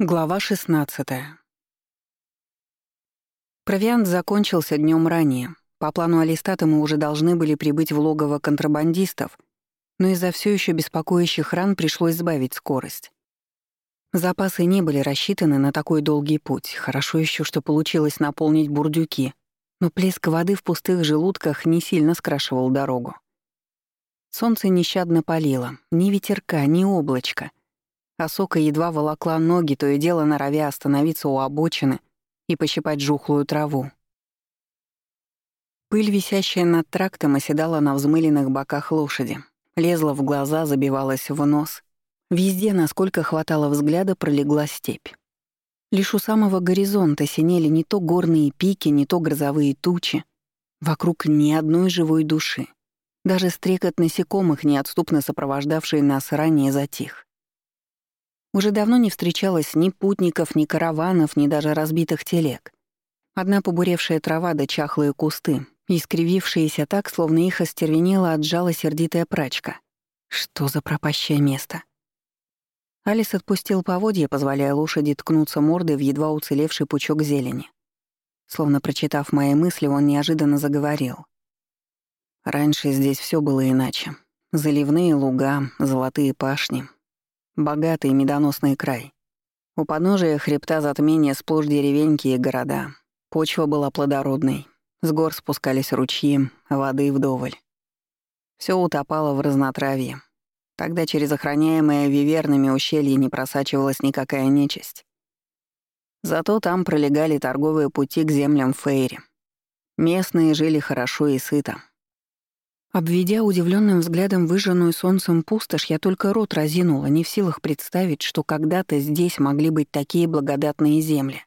Глава 16. Провиант закончился днем ранее. По плану Алистата мы уже должны были прибыть в логово контрабандистов, но из-за все еще беспокоящих ран пришлось сбавить скорость. Запасы не были рассчитаны на такой долгий путь. Хорошо еще, что получилось наполнить бурдюки, но плеск воды в пустых желудках не сильно скрашивал дорогу. Солнце нещадно палило, ни ветерка, ни облачка — Осока едва волокла ноги, то и дело норовя остановиться у обочины и пощипать жухлую траву. Пыль, висящая над трактом, оседала на взмыленных боках лошади, лезла в глаза, забивалась в нос. Везде, насколько хватало взгляда, пролегла степь. Лишь у самого горизонта синели не то горные пики, не то грозовые тучи. Вокруг ни одной живой души. Даже стрекот насекомых, неотступно сопровождавший нас ранее, затих. Уже давно не встречалось ни путников, ни караванов, ни даже разбитых телег. Одна побуревшая трава да чахлые кусты, искривившиеся так, словно их остервенела отжала сердитая прачка. Что за пропащее место? Алис отпустил поводья, позволяя лошади ткнуться мордой в едва уцелевший пучок зелени. Словно прочитав мои мысли, он неожиданно заговорил. Раньше здесь все было иначе. Заливные луга, золотые пашни, Богатый медоносный край. У подножия хребта затмения сплошь деревеньки и города. Почва была плодородной. С гор спускались ручьи, воды вдоволь. Все утопало в разнотравье. Тогда через охраняемое вивернами ущелье не просачивалась никакая нечисть. Зато там пролегали торговые пути к землям Фейри. Местные жили хорошо и сыто. Обведя удивленным взглядом выжженную солнцем пустошь, я только рот разинула, не в силах представить, что когда-то здесь могли быть такие благодатные земли.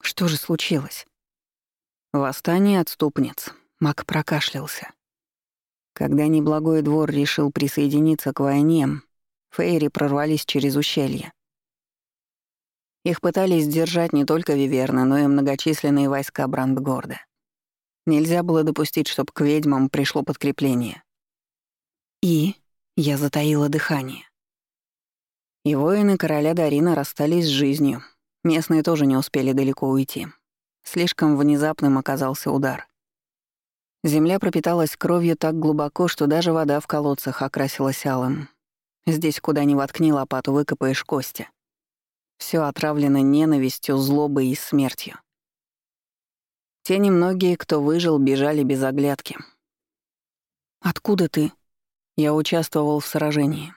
Что же случилось? Восстание отступниц. Мак прокашлялся. Когда неблагой двор решил присоединиться к войне, фейри прорвались через ущелье. Их пытались сдержать не только Виверна, но и многочисленные войска Брандгорда. Нельзя было допустить, чтобы к ведьмам пришло подкрепление. И я затаила дыхание. И воины короля Дарина расстались с жизнью. Местные тоже не успели далеко уйти. Слишком внезапным оказался удар. Земля пропиталась кровью так глубоко, что даже вода в колодцах окрасилась алым. Здесь, куда ни воткни лопату, выкопаешь кости. Все отравлено ненавистью, злобой и смертью. Те немногие, кто выжил, бежали без оглядки. «Откуда ты?» Я участвовал в сражении.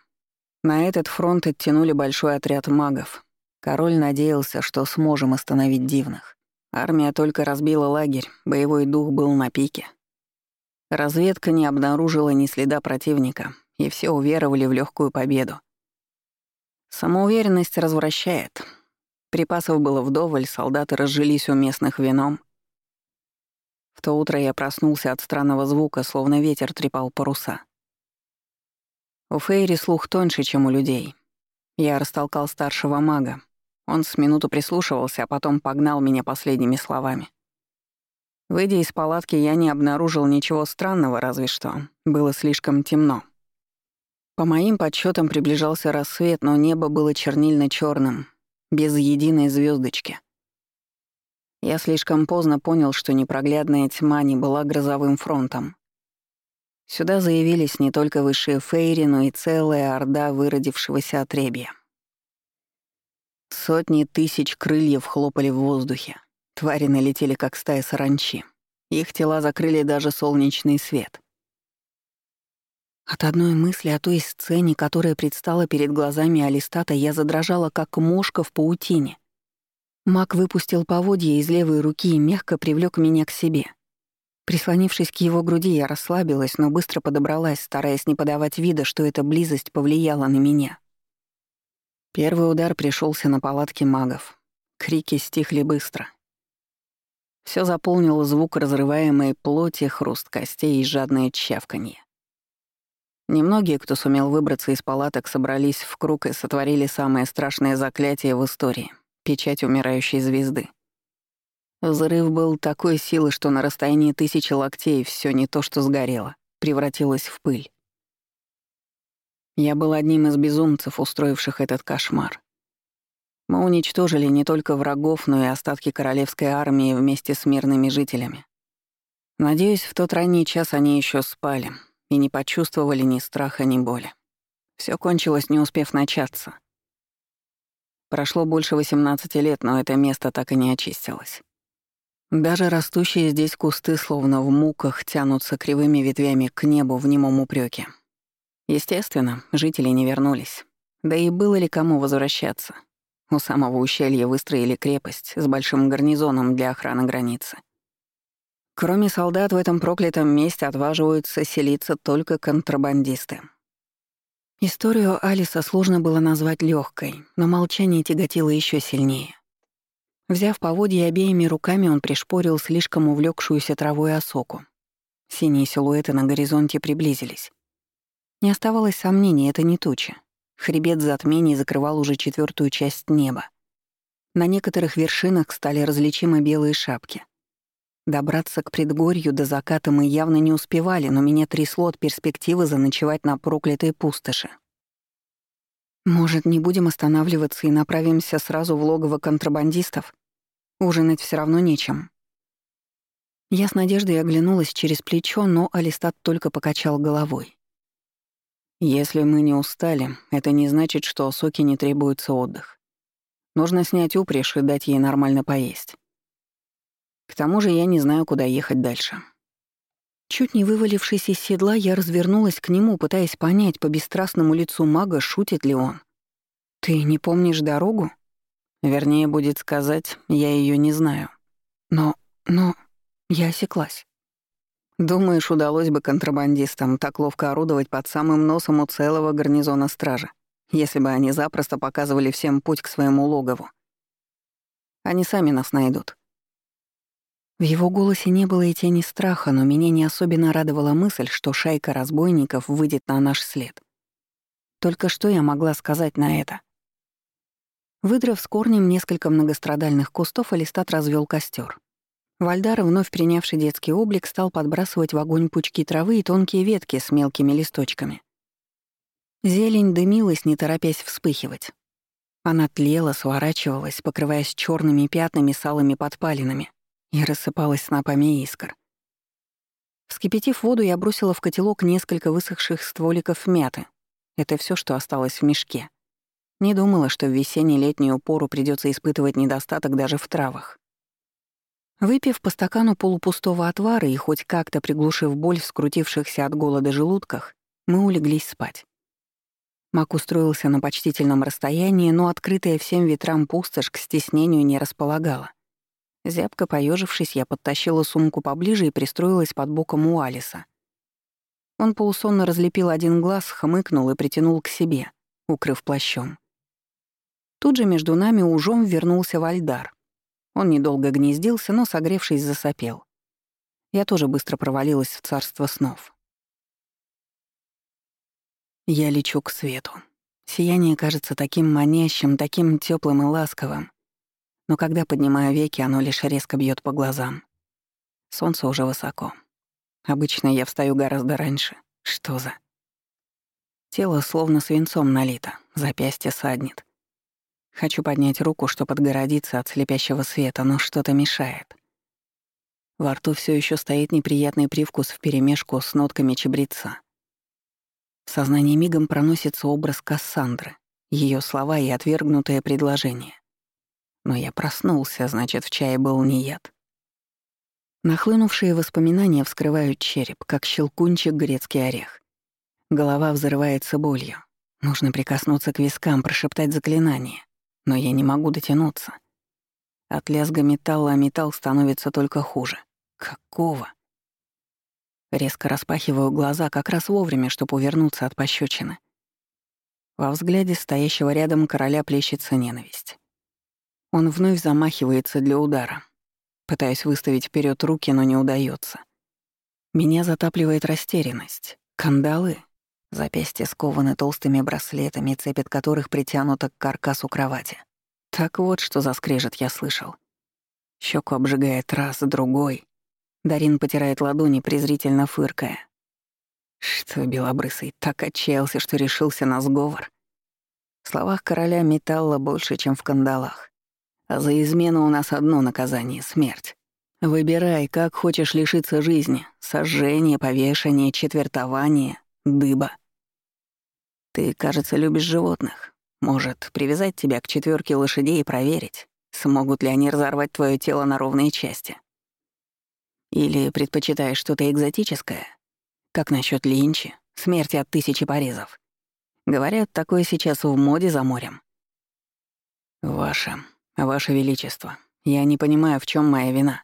На этот фронт оттянули большой отряд магов. Король надеялся, что сможем остановить дивных. Армия только разбила лагерь, боевой дух был на пике. Разведка не обнаружила ни следа противника, и все уверовали в легкую победу. Самоуверенность развращает. Припасов было вдоволь, солдаты разжились у местных вином, в то утро я проснулся от странного звука, словно ветер трепал паруса. У Фейри слух тоньше, чем у людей. Я растолкал старшего мага. Он с минуту прислушивался, а потом погнал меня последними словами. Выйдя из палатки, я не обнаружил ничего странного, разве что. Было слишком темно. По моим подсчетам приближался рассвет, но небо было чернильно черным без единой звездочки. Я слишком поздно понял, что непроглядная тьма не была грозовым фронтом. Сюда заявились не только высшие фейри, но и целая орда выродившегося отребья. Сотни тысяч крыльев хлопали в воздухе. Твари налетели, как стая саранчи. Их тела закрыли даже солнечный свет. От одной мысли о той сцене, которая предстала перед глазами Алистата, я задрожала, как мошка в паутине — Мак выпустил поводья из левой руки и мягко привлёк меня к себе. Прислонившись к его груди, я расслабилась, но быстро подобралась, стараясь не подавать вида, что эта близость повлияла на меня. Первый удар пришелся на палатки магов. Крики стихли быстро. Всё заполнило звук разрываемой плоти, хруст костей и жадное чавканье. Немногие, кто сумел выбраться из палаток, собрались в круг и сотворили самое страшное заклятие в истории — печать умирающей звезды. Взрыв был такой силы, что на расстоянии тысячи локтей все не то, что сгорело, превратилось в пыль. Я был одним из безумцев, устроивших этот кошмар. Мы уничтожили не только врагов, но и остатки королевской армии вместе с мирными жителями. Надеюсь, в тот ранний час они еще спали и не почувствовали ни страха, ни боли. Все кончилось, не успев начаться. Прошло больше 18 лет, но это место так и не очистилось. Даже растущие здесь кусты, словно в муках, тянутся кривыми ветвями к небу в немом упреке. Естественно, жители не вернулись. Да и было ли кому возвращаться? У самого ущелья выстроили крепость с большим гарнизоном для охраны границы. Кроме солдат в этом проклятом месте отваживаются селиться только контрабандисты. Историю Алиса сложно было назвать легкой, но молчание тяготило еще сильнее. Взяв поводья обеими руками, он пришпорил слишком увлекшуюся травой осоку. Синие силуэты на горизонте приблизились. Не оставалось сомнений, это не туча. Хребет затмений закрывал уже четвертую часть неба. На некоторых вершинах стали различимы белые шапки. Добраться к предгорью до заката мы явно не успевали, но меня трясло от перспективы заночевать на проклятой пустоши. Может, не будем останавливаться и направимся сразу в логово контрабандистов? Ужинать все равно нечем. Я с надеждой оглянулась через плечо, но Алистат только покачал головой. Если мы не устали, это не значит, что Соке не требуется отдых. Нужно снять упряжь и дать ей нормально поесть. К тому же я не знаю, куда ехать дальше. Чуть не вывалившись из седла, я развернулась к нему, пытаясь понять по бесстрастному лицу мага, шутит ли он. «Ты не помнишь дорогу?» Вернее, будет сказать, я ее не знаю. Но... но... Я осеклась. Думаешь, удалось бы контрабандистам так ловко орудовать под самым носом у целого гарнизона стражи, если бы они запросто показывали всем путь к своему логову? Они сами нас найдут. В его голосе не было и тени страха, но меня не особенно радовала мысль, что шайка разбойников выйдет на наш след. Только что я могла сказать на это? Выдрав с корнем несколько многострадальных кустов, Алистат развел костер. Вальдар, вновь принявший детский облик, стал подбрасывать в огонь пучки травы и тонкие ветки с мелкими листочками. Зелень дымилась, не торопясь вспыхивать. Она тлела, сворачивалась, покрываясь черными пятнами с алыми подпалинами, и рассыпалась снопами искр. Вскипятив воду, я бросила в котелок несколько высохших стволиков мяты. Это все, что осталось в мешке. Не думала, что в весенне-летнюю пору придется испытывать недостаток даже в травах. Выпив по стакану полупустого отвара и хоть как-то приглушив боль в скрутившихся от голода желудках, мы улеглись спать. Мак устроился на почтительном расстоянии, но открытая всем ветрам пустошь к стеснению не располагала. Зябко поежившись, я подтащила сумку поближе и пристроилась под боком у Алиса. Он полусонно разлепил один глаз, хмыкнул и притянул к себе, укрыв плащом. Тут же между нами ужом вернулся Вальдар. Он недолго гнездился, но, согревшись, засопел. Я тоже быстро провалилась в царство снов. Я лечу к свету. Сияние кажется таким манящим, таким теплым и ласковым но когда поднимаю веки, оно лишь резко бьет по глазам. Солнце уже высоко. Обычно я встаю гораздо раньше. Что за... Тело словно свинцом налито, запястье саднет. Хочу поднять руку, чтобы отгородиться от слепящего света, но что-то мешает. Во рту все еще стоит неприятный привкус вперемешку с нотками чебреца. В сознании мигом проносится образ Кассандры, ее слова и отвергнутое предложение. Но я проснулся, значит, в чае был не яд. Нахлынувшие воспоминания вскрывают череп, как щелкунчик грецкий орех. Голова взрывается болью. Нужно прикоснуться к вискам, прошептать заклинание. Но я не могу дотянуться. От лязга металла а металл становится только хуже. Какого? Резко распахиваю глаза как раз вовремя, чтобы увернуться от пощечины. Во взгляде стоящего рядом короля плещется ненависть. Он вновь замахивается для удара. Пытаюсь выставить вперед руки, но не удается. Меня затапливает растерянность. Кандалы. Запястья скованы толстыми браслетами, цепь от которых притянута к каркасу кровати. Так вот, что за скрежет я слышал. Щеку обжигает раз, другой. Дарин потирает ладони, презрительно фыркая. Что, белобрысый, так отчаялся, что решился на сговор? В словах короля металла больше, чем в кандалах. А за измену у нас одно наказание — смерть. Выбирай, как хочешь лишиться жизни — сожжение, повешение, четвертование, дыба. Ты, кажется, любишь животных. Может, привязать тебя к четверке лошадей и проверить, смогут ли они разорвать твое тело на ровные части. Или предпочитаешь что-то экзотическое? Как насчет линчи, смерти от тысячи порезов? Говорят, такое сейчас в моде за морем. Ваше, ваше величество, я не понимаю, в чем моя вина.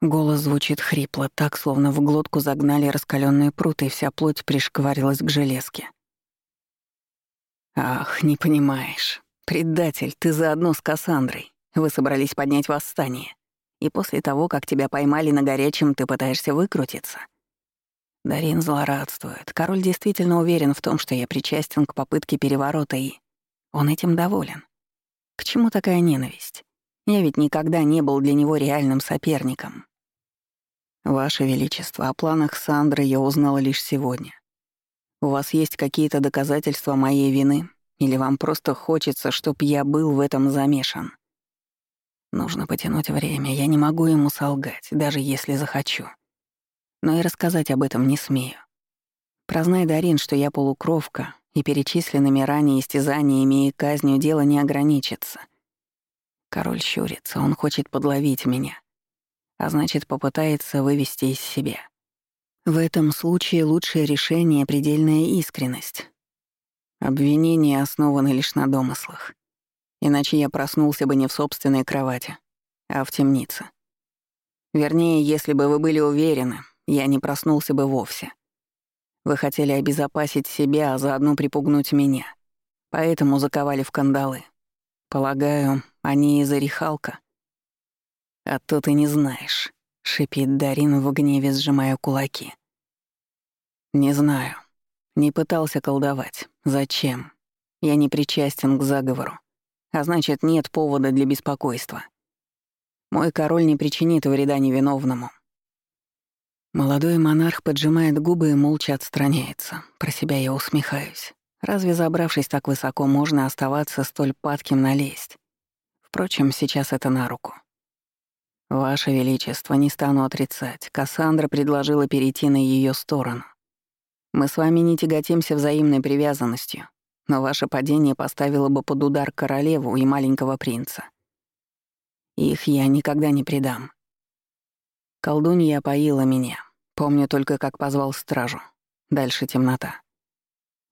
Голос звучит хрипло, так, словно в глотку загнали раскаленные пруты, и вся плоть пришкварилась к железке. «Ах, не понимаешь. Предатель, ты заодно с Кассандрой. Вы собрались поднять восстание. И после того, как тебя поймали на горячем, ты пытаешься выкрутиться. Дарин злорадствует. Король действительно уверен в том, что я причастен к попытке переворота, и он этим доволен. К чему такая ненависть? Я ведь никогда не был для него реальным соперником. Ваше Величество, о планах Сандры я узнала лишь сегодня. У вас есть какие-то доказательства моей вины? Или вам просто хочется, чтоб я был в этом замешан? Нужно потянуть время, я не могу ему солгать, даже если захочу но и рассказать об этом не смею. Прознай, Дарин, что я полукровка, и перечисленными ранее истязаниями и казнью дело не ограничится. Король щурится, он хочет подловить меня, а значит, попытается вывести из себя. В этом случае лучшее решение — предельная искренность. Обвинения основаны лишь на домыслах. Иначе я проснулся бы не в собственной кровати, а в темнице. Вернее, если бы вы были уверены, я не проснулся бы вовсе. Вы хотели обезопасить себя, а заодно припугнуть меня. Поэтому заковали в кандалы. Полагаю, они из Орехалка. А то ты не знаешь, — шипит Дарин в гневе, сжимая кулаки. Не знаю. Не пытался колдовать. Зачем? Я не причастен к заговору. А значит, нет повода для беспокойства. Мой король не причинит вреда невиновному, Молодой монарх поджимает губы и молча отстраняется. Про себя я усмехаюсь. Разве забравшись так высоко, можно оставаться столь падким налезть? Впрочем, сейчас это на руку. «Ваше Величество, не стану отрицать. Кассандра предложила перейти на ее сторону. Мы с вами не тяготимся взаимной привязанностью, но ваше падение поставило бы под удар королеву и маленького принца. Их я никогда не предам. Колдунья поила меня. Помню только, как позвал стражу. Дальше темнота.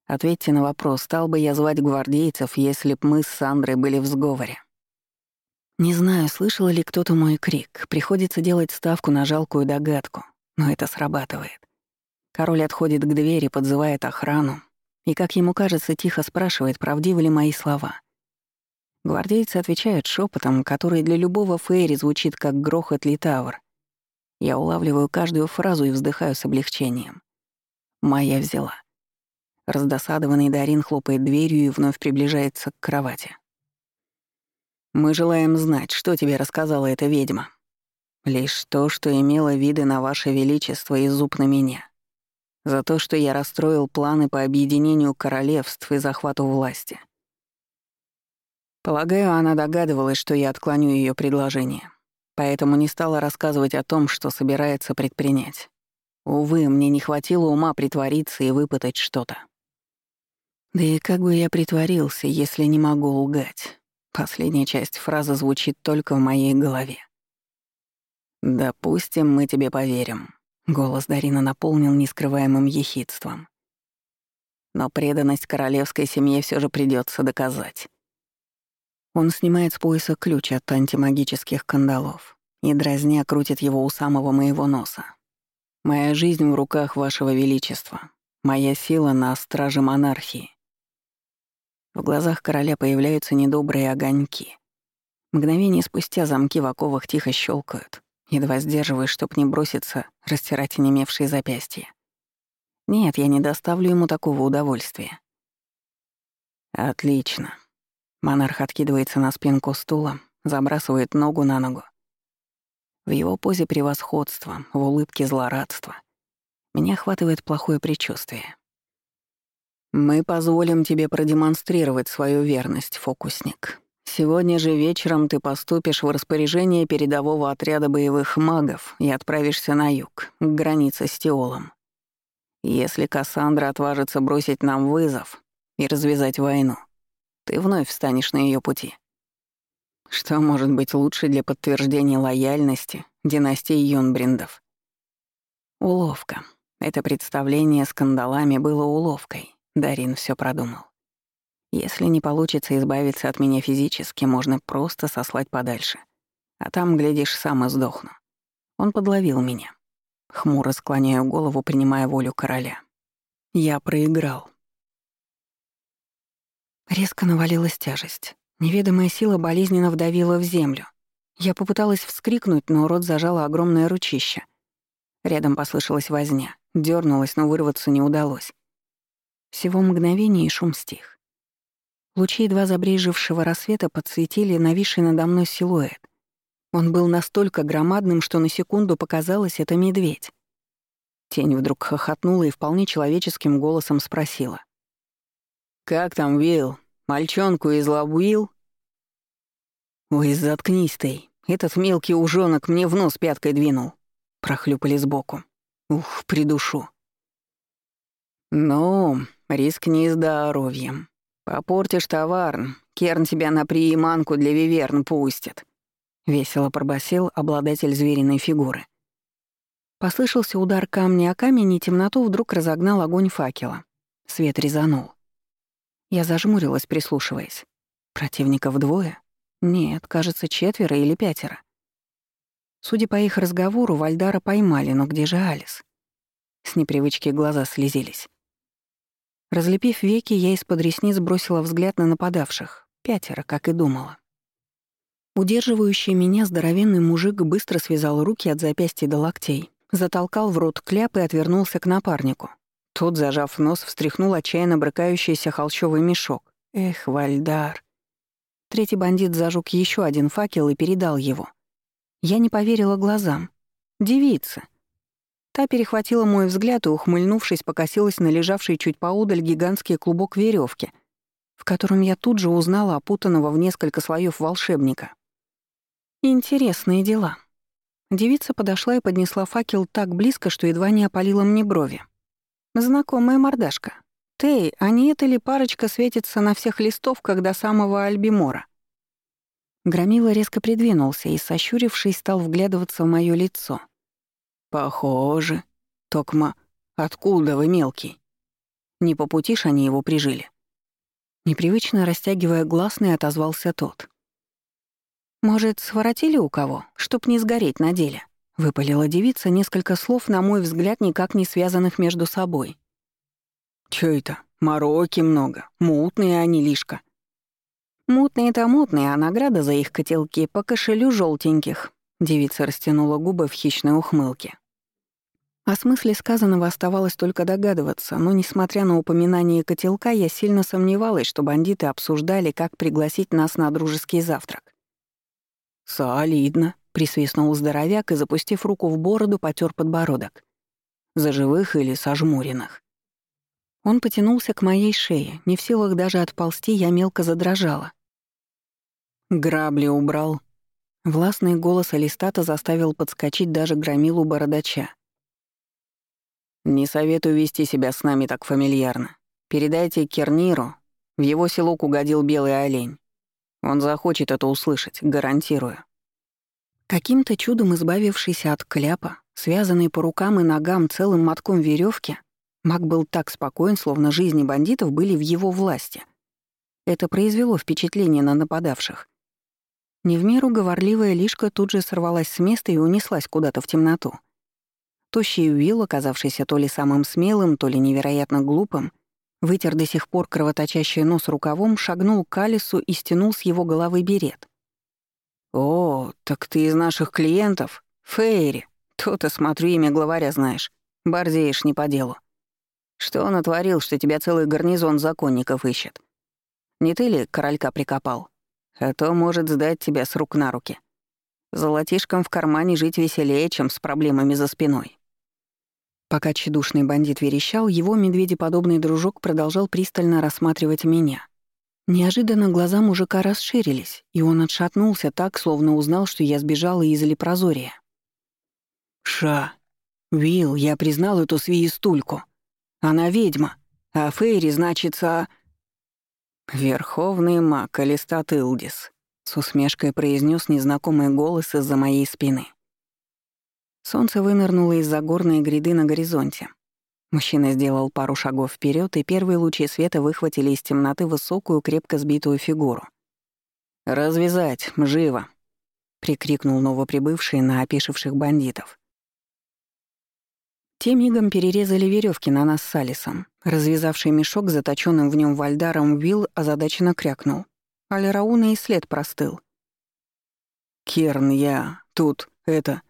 Ответьте на вопрос, стал бы я звать гвардейцев, если б мы с Сандрой были в сговоре? Не знаю, слышал ли кто-то мой крик. Приходится делать ставку на жалкую догадку, но это срабатывает. Король отходит к двери, подзывает охрану и, как ему кажется, тихо спрашивает, правдивы ли мои слова. Гвардейцы отвечают шепотом, который для любого фейри звучит как грохот литавр, я улавливаю каждую фразу и вздыхаю с облегчением. Моя взяла. Раздосадованный Дарин хлопает дверью и вновь приближается к кровати. «Мы желаем знать, что тебе рассказала эта ведьма. Лишь то, что имела виды на ваше величество и зуб на меня. За то, что я расстроил планы по объединению королевств и захвату власти. Полагаю, она догадывалась, что я отклоню ее предложение поэтому не стала рассказывать о том, что собирается предпринять. Увы, мне не хватило ума притвориться и выпытать что-то. Да и как бы я притворился, если не могу лгать? Последняя часть фразы звучит только в моей голове. «Допустим, мы тебе поверим», — голос Дарина наполнил нескрываемым ехидством. «Но преданность королевской семье все же придется доказать. Он снимает с пояса ключ от антимагических кандалов и, дразня, крутит его у самого моего носа. «Моя жизнь в руках вашего величества. Моя сила на страже монархии». В глазах короля появляются недобрые огоньки. Мгновение спустя замки в оковах тихо щелкают, едва сдерживаясь, чтоб не броситься, растирать онемевшие запястья. Нет, я не доставлю ему такого удовольствия. Отлично. Монарх откидывается на спинку стула, забрасывает ногу на ногу. В его позе превосходства, в улыбке злорадства. Меня охватывает плохое предчувствие. Мы позволим тебе продемонстрировать свою верность, фокусник. Сегодня же вечером ты поступишь в распоряжение передового отряда боевых магов и отправишься на юг, к границе с Теолом. Если Кассандра отважится бросить нам вызов и развязать войну, ты вновь встанешь на ее пути. Что может быть лучше для подтверждения лояльности династии Юнбриндов? Уловка. Это представление с кандалами было уловкой. Дарин все продумал. Если не получится избавиться от меня физически, можно просто сослать подальше. А там, глядишь, сам и сдохну. Он подловил меня. Хмуро склоняю голову, принимая волю короля. Я проиграл. Резко навалилась тяжесть. Неведомая сила болезненно вдавила в землю. Я попыталась вскрикнуть, но рот зажало огромное ручище. Рядом послышалась возня. дернулась, но вырваться не удалось. Всего мгновение и шум стих. Лучи едва забрежевшего рассвета подсветили нависший надо мной силуэт. Он был настолько громадным, что на секунду показалось это медведь. Тень вдруг хохотнула и вполне человеческим голосом спросила. «Как там, Вилл? Мальчонку излобуил?» «Ой, заткнись ты. Этот мелкий ужонок мне в нос пяткой двинул». Прохлюпали сбоку. «Ух, придушу». «Ну, рискни здоровьем. Попортишь товар, Керн тебя на прииманку для виверн пустит», — весело пробасил обладатель звериной фигуры. Послышался удар камня о камень, и темноту вдруг разогнал огонь факела. Свет резанул. Я зажмурилась, прислушиваясь. Противников двое? Нет, кажется, четверо или пятеро. Судя по их разговору, Вальдара поймали, но где же Алис? С непривычки глаза слезились. Разлепив веки, я из-под ресниц бросила взгляд на нападавших. Пятеро, как и думала. Удерживающий меня здоровенный мужик быстро связал руки от запястья до локтей, затолкал в рот кляп и отвернулся к напарнику. Тот, зажав нос, встряхнул отчаянно брыкающийся холщовый мешок. Эх, Вальдар. Третий бандит зажег еще один факел и передал его. Я не поверила глазам. Девица. Та перехватила мой взгляд и, ухмыльнувшись, покосилась на лежавший чуть поодаль гигантский клубок веревки, в котором я тут же узнала опутанного в несколько слоев волшебника. Интересные дела. Девица подошла и поднесла факел так близко, что едва не опалила мне брови. Знакомая мордашка. Тей, а не эта ли парочка светится на всех листовках до самого Альбимора? Громила резко придвинулся и, сощурившись, стал вглядываться в моё лицо. «Похоже. Токма, откуда вы мелкий? Не по пути ж они его прижили?» Непривычно растягивая гласный, отозвался тот. «Может, своротили у кого, чтоб не сгореть на деле?» Выпалила девица несколько слов, на мой взгляд, никак не связанных между собой. «Чё это? Мороки много. Мутные они лишка». «Мутные-то мутные, а награда за их котелки по кошелю желтеньких. Девица растянула губы в хищной ухмылке. О смысле сказанного оставалось только догадываться, но, несмотря на упоминание котелка, я сильно сомневалась, что бандиты обсуждали, как пригласить нас на дружеский завтрак. «Солидно», Присвистнул здоровяк и, запустив руку в бороду, потер подбородок. За живых или сожмуренных. Он потянулся к моей шее. Не в силах даже отползти, я мелко задрожала. «Грабли убрал». Властный голос Алистата заставил подскочить даже громилу бородача. «Не советую вести себя с нами так фамильярно. Передайте Керниру, в его селок угодил белый олень. Он захочет это услышать, гарантирую». Каким-то чудом избавившийся от кляпа, связанный по рукам и ногам целым мотком веревки, маг был так спокоен, словно жизни бандитов были в его власти. Это произвело впечатление на нападавших. Не в меру говорливая лишка тут же сорвалась с места и унеслась куда-то в темноту. Тощий Уилл, оказавшийся то ли самым смелым, то ли невероятно глупым, вытер до сих пор кровоточащий нос рукавом, шагнул к Алису и стянул с его головы берет. «О, так ты из наших клиентов? Фейри. То-то, смотрю, имя главаря знаешь. Борзеешь не по делу. Что он натворил, что тебя целый гарнизон законников ищет? Не ты ли королька прикопал? А то может сдать тебя с рук на руки. Золотишком в кармане жить веселее, чем с проблемами за спиной». Пока тщедушный бандит верещал, его медведеподобный дружок продолжал пристально рассматривать меня. Неожиданно глаза мужика расширились, и он отшатнулся так, словно узнал, что я сбежала из Лепрозория. «Ша! Вил, я признал эту свиистульку. Она ведьма, а Фейри значится...» «Верховный маг Алистат Илдис», — с усмешкой произнес незнакомый голос из-за моей спины. Солнце вынырнуло из-за горной гряды на горизонте. Мужчина сделал пару шагов вперед, и первые лучи света выхватили из темноты высокую, крепко сбитую фигуру. «Развязать! Живо!» — прикрикнул новоприбывший на опишивших бандитов. Те мигом перерезали веревки на нас с Алисом. Развязавший мешок, заточенным в нем вальдаром, Уилл озадаченно крякнул. Аль Рауна и след простыл. «Керн, я... тут... это...»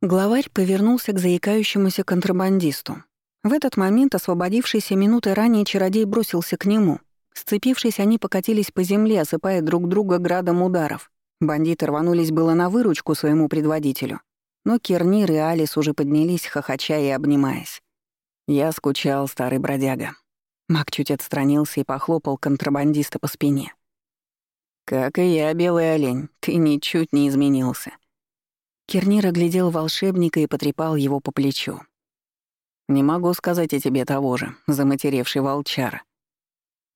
Главарь повернулся к заикающемуся контрабандисту. В этот момент, освободившийся минуты ранее, чародей бросился к нему. Сцепившись, они покатились по земле, осыпая друг друга градом ударов. Бандиты рванулись было на выручку своему предводителю. Но Кернир и Алис уже поднялись, хохоча и обнимаясь. Я скучал, старый бродяга. Мак чуть отстранился и похлопал контрабандиста по спине. «Как и я, белый олень, ты ничуть не изменился». Кернир оглядел волшебника и потрепал его по плечу. «Не могу сказать о тебе того же, заматеревший волчар».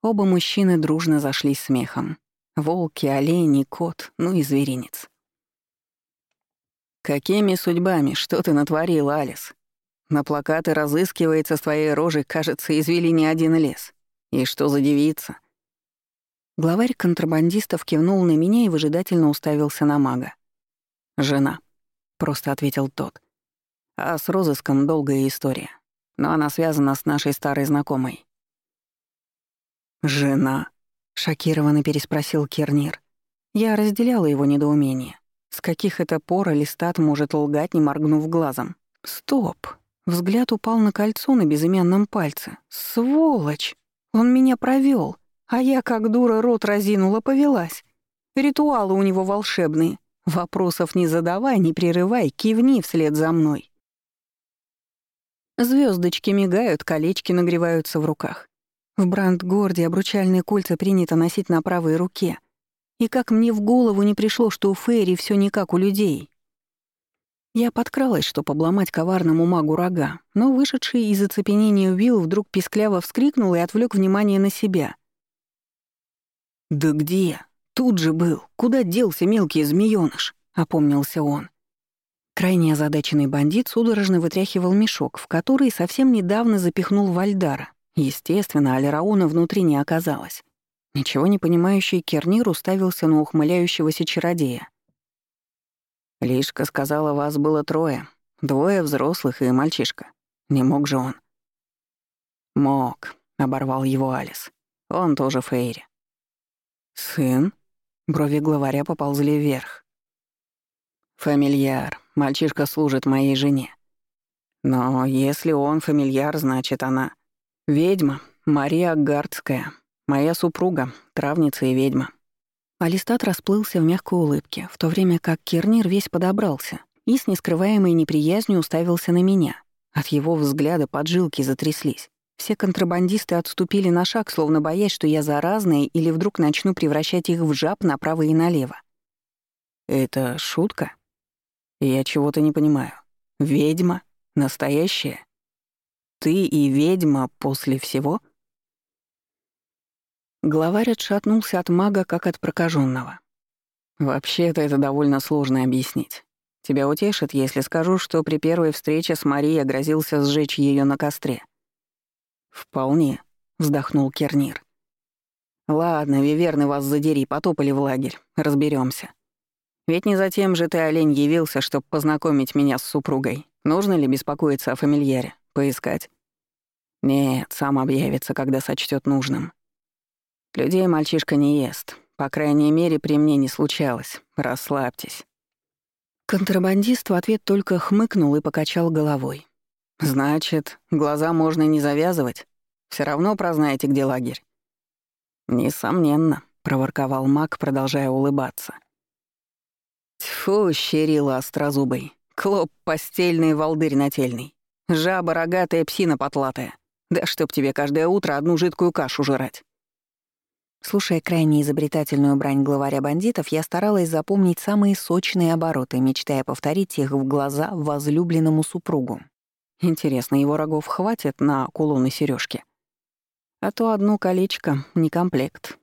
Оба мужчины дружно зашлись смехом. Волки, олени, кот, ну и зверинец. «Какими судьбами? Что ты натворил, Алис? На плакаты разыскивается с твоей рожей, кажется, извели не один лес. И что за девица?» Главарь контрабандистов кивнул на меня и выжидательно уставился на мага. «Жена», — просто ответил тот. «А с розыском долгая история но она связана с нашей старой знакомой». «Жена?» — шокированно переспросил Кернир. Я разделяла его недоумение. С каких это пор Алистат может лгать, не моргнув глазом? «Стоп!» Взгляд упал на кольцо на безымянном пальце. «Сволочь! Он меня провёл, а я, как дура, рот разинула, повелась. Ритуалы у него волшебные. Вопросов не задавай, не прерывай, кивни вслед за мной. Звездочки мигают, колечки нагреваются в руках. В Брандгорде обручальные кольца принято носить на правой руке. И как мне в голову не пришло, что у Фейри все не как у людей. Я подкралась, чтобы обломать коварному магу рога, но вышедший из оцепенения Уилл вдруг пискляво вскрикнул и отвлек внимание на себя. «Да где? Тут же был. Куда делся мелкий змеёныш?» — опомнился он. Крайне озадаченный бандит судорожно вытряхивал мешок, в который совсем недавно запихнул Вальдара. Естественно, Алирауна внутри не оказалось. Ничего не понимающий Кернир уставился на ухмыляющегося чародея. «Лишка сказала, вас было трое. Двое взрослых и мальчишка. Не мог же он?» «Мог», — оборвал его Алис. «Он тоже Фейри». «Сын?» Брови главаря поползли вверх. «Фамильяр. Мальчишка служит моей жене. Но если он фамильяр, значит она... Ведьма, Мария Гардская, моя супруга, травница и ведьма». Алистат расплылся в мягкой улыбке, в то время как Кернир весь подобрался и с нескрываемой неприязнью уставился на меня. От его взгляда поджилки затряслись. Все контрабандисты отступили на шаг, словно боясь, что я заразная или вдруг начну превращать их в жаб направо и налево. «Это шутка?» Я чего-то не понимаю. Ведьма? Настоящая? Ты и ведьма после всего? Главарь отшатнулся от мага, как от прокаженного. Вообще-то это довольно сложно объяснить. Тебя утешит, если скажу, что при первой встрече с Марией грозился сжечь ее на костре. «Вполне», — вздохнул Кернир. «Ладно, Виверны вас задери, потопали в лагерь, разберемся. Ведь не затем же ты, олень, явился, чтобы познакомить меня с супругой. Нужно ли беспокоиться о фамильяре? Поискать? Нет, сам объявится, когда сочтет нужным. Людей мальчишка не ест. По крайней мере, при мне не случалось. Расслабьтесь. Контрабандист в ответ только хмыкнул и покачал головой. «Значит, глаза можно не завязывать? Все равно прознаете, где лагерь?» «Несомненно», — проворковал маг, продолжая улыбаться. Тьфу, щерила острозубый. Клоп постельный, волдырь нательный. Жаба рогатая, псина потлатая. Да чтоб тебе каждое утро одну жидкую кашу жрать. Слушая крайне изобретательную брань главаря бандитов, я старалась запомнить самые сочные обороты, мечтая повторить их в глаза возлюбленному супругу. Интересно, его рогов хватит на кулон и сережки? А то одно колечко — не комплект.